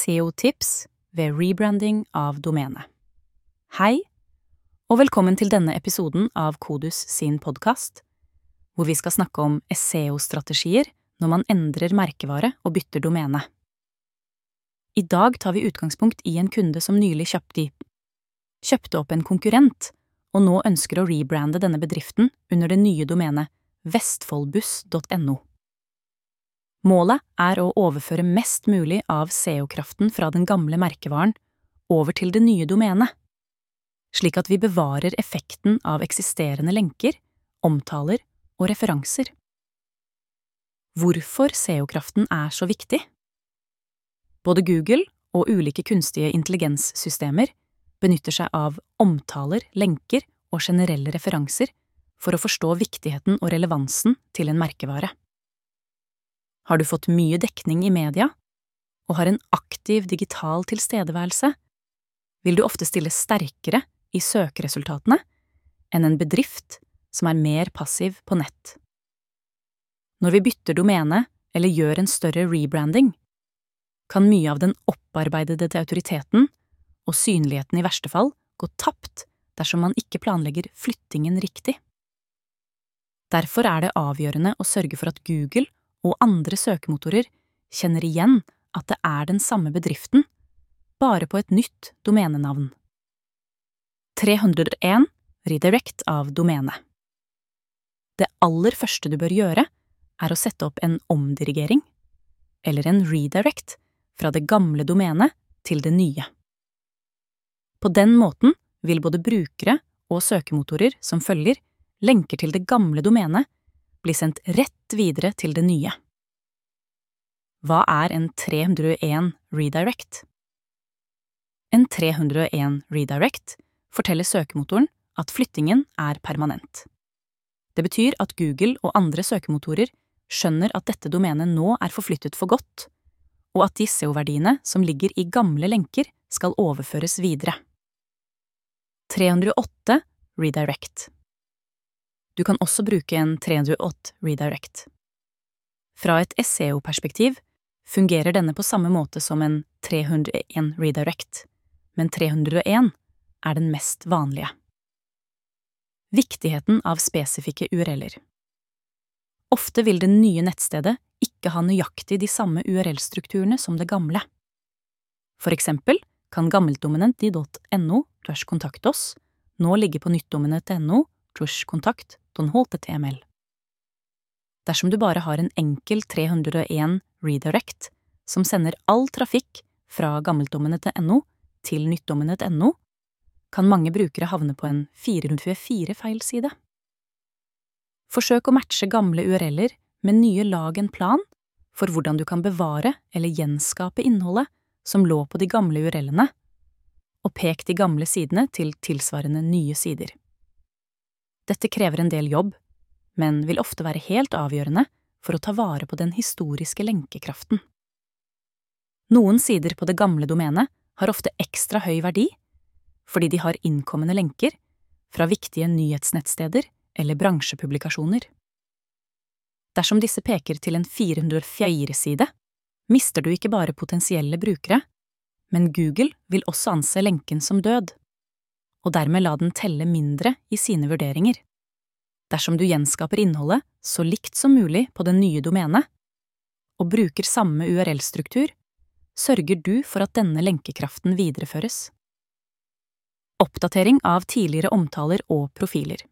SEO-tips ved rebranding av domene. Hei, og velkommen til denne episoden av Kodus sin podkast, hvor vi skal snakke om SEO-strategier når man endrer merkevare og bytter domene. I dag tar vi utgangspunkt i en kunde som nylig kjøpte, kjøpte opp en konkurrent, og nå ønsker å rebrande denne bedriften under det nye domenet vestfoldbuss.no. Målet er å overføre mest mulig av SEO-kraften fra den gamle merkevaren over til det nye domenet, slik at vi bevarer effekten av eksisterende lenker, omtaler og referanser. Hvorfor SEO-kraften er så viktig? Både Google og ulike kunstige intelligenssystemer benytter seg av omtaler, lenker og generelle referanser for å forstå viktigheten og relevansen til en merkevare. Har du fått mye dekning i media og har en aktiv digital tilstedeværelse, vil du ofte stille sterkere i søkeresultatene enn en bedrift som er mer passiv på nett. Når vi bytter domene eller gjør en større rebranding, kan mye av den opparbeidede autoriteten og synligheten i verste fall gå tapt dersom man ikke planlegger flyttingen riktig. Derfor er det avgjørende å sørge for at Google og andre søkemotorer kjenner igjen at det er den samme bedriften, bare på et nytt domenenavn. 301 Redirect av domene Det aller første du bør gjøre, er å sette opp en omdirigering, eller en redirect, fra det gamle domenet til det nye. På den måten vil både brukere og søkemotorer som følger lenker til det gamle domenet blir sendt rett videre til det nye. Hva er en 301 redirect? En 301 redirect forteller søkemotoren at flyttingen er permanent. Det betyr at Google og andre søkemotorer skjønner at dette domenet nå er forflyttet for godt, og at de SEO-verdiene som ligger i gamle lenker, skal overføres videre. 308 redirect du kan også bruke en 308 redirect. Fra et SEO-perspektiv fungerer denne på samme måte som en 301 redirect, men 301 er den mest vanlige. Viktigheten av spesifikke URL-er Ofte vil det nye nettstedet ikke ha nøyaktig de samme URL-strukturene som det gamle. For eksempel kan gammeltdominent.no kontakt oss nå ligge på nyttdominent.no kontakt HTML. Dersom du bare har en enkel 301 redirect som sender all trafikk fra gammeldommene til nyttdomenet.no, kan mange brukere havne på en 424-feil side. Forsøk å matche gamle URL-er med nye lag en plan for hvordan du kan bevare eller gjenskape innholdet som lå på de gamle URL-ene, og pek de gamle sidene til tilsvarende nye sider. Dette krever en del jobb, men vil ofte være helt avgjørende for å ta vare på den historiske lenkekraften. Noen sider på det gamle domenet har ofte ekstra høy verdi fordi de har innkommende lenker fra viktige nyhetsnettsteder eller bransjepublikasjoner. Dersom disse peker til en 404-side, mister du ikke bare potensielle brukere, men Google vil også anse lenken som død og dermed la den telle mindre i sine vurderinger. Dersom du gjenskaper innholdet så likt som mulig på det nye domenet, og bruker samme URL-struktur, sørger du for at denne lenkekraften videreføres. Oppdatering av tidligere omtaler og profiler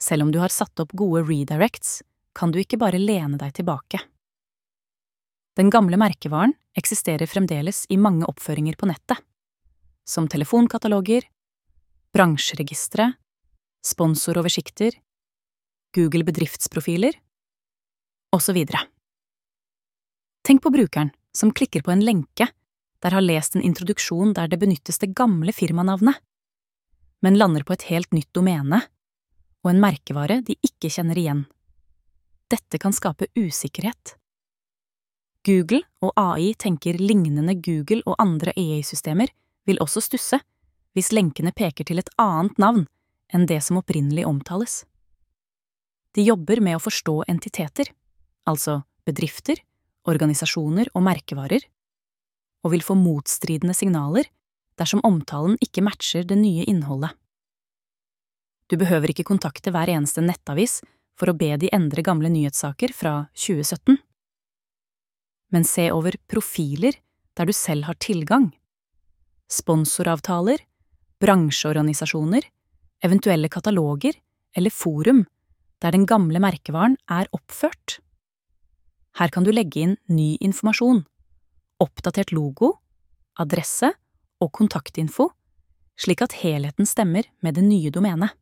Selv om du har satt opp gode redirects, kan du ikke bare lene deg tilbake. Den gamle merkevaren eksisterer fremdeles i mange oppføringer på nettet, som telefonkataloger, bransjeregistre, sponsoroversikter, Google bedriftsprofiler, osv. Tenk på brukeren som klikker på en lenke der har lest en introduksjon der det benyttes det gamle firmanavnet, men lander på et helt nytt domene og en merkevare de ikke kjenner igjen. Dette kan skape usikkerhet. Google og AI tenker lignende Google og andre AI-systemer vil også stusse hvis lenkene peker til et annet navn enn det som opprinnelig omtales. De jobber med å forstå entiteter, altså bedrifter, organisasjoner og merkevarer, og vil få motstridende signaler dersom omtalen ikke matcher det nye innholdet. Du behøver ikke kontakte hver eneste nettavis for å be de endre gamle nyhetssaker fra 2017. Men se over profiler der du selv har tilgang. Sponsoravtaler, bransjeorganisasjoner, eventuelle kataloger eller forum der den gamle merkevaren er oppført. Her kan du legge inn ny informasjon, oppdatert logo, adresse og kontaktinfo, slik at helheten stemmer med det nye domenet.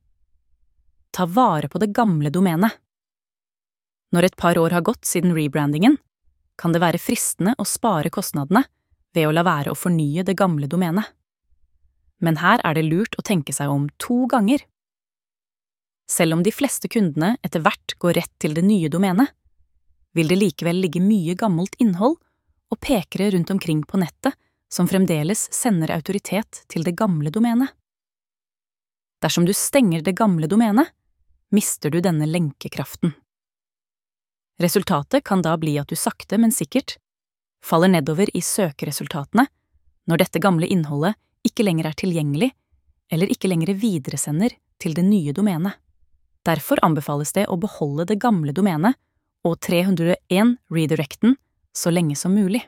Ta vare på det gamle domenet. Når et par år har gått siden rebrandingen, kan det være fristende å spare kostnadene ved å la være å fornye det gamle domenet. Men her er det lurt å tenke seg om to ganger. Selv om de fleste kundene etter hvert går rett til det nye domenet, vil det likevel ligge mye gammelt innhold og pekere rundt omkring på nettet som fremdeles sender autoritet til det gamle domenet. Dersom du stenger det gamle domenet, mister du denne lenkekraften. Resultatet kan da bli at du sakte, men sikkert faller nedover i søkeresultatene når dette gamle innholdet ikke lenger er tilgjengelig eller ikke lenger videresender til det nye domenet. Derfor anbefales det å beholde det gamle domenet og 301 redirecten så lenge som mulig.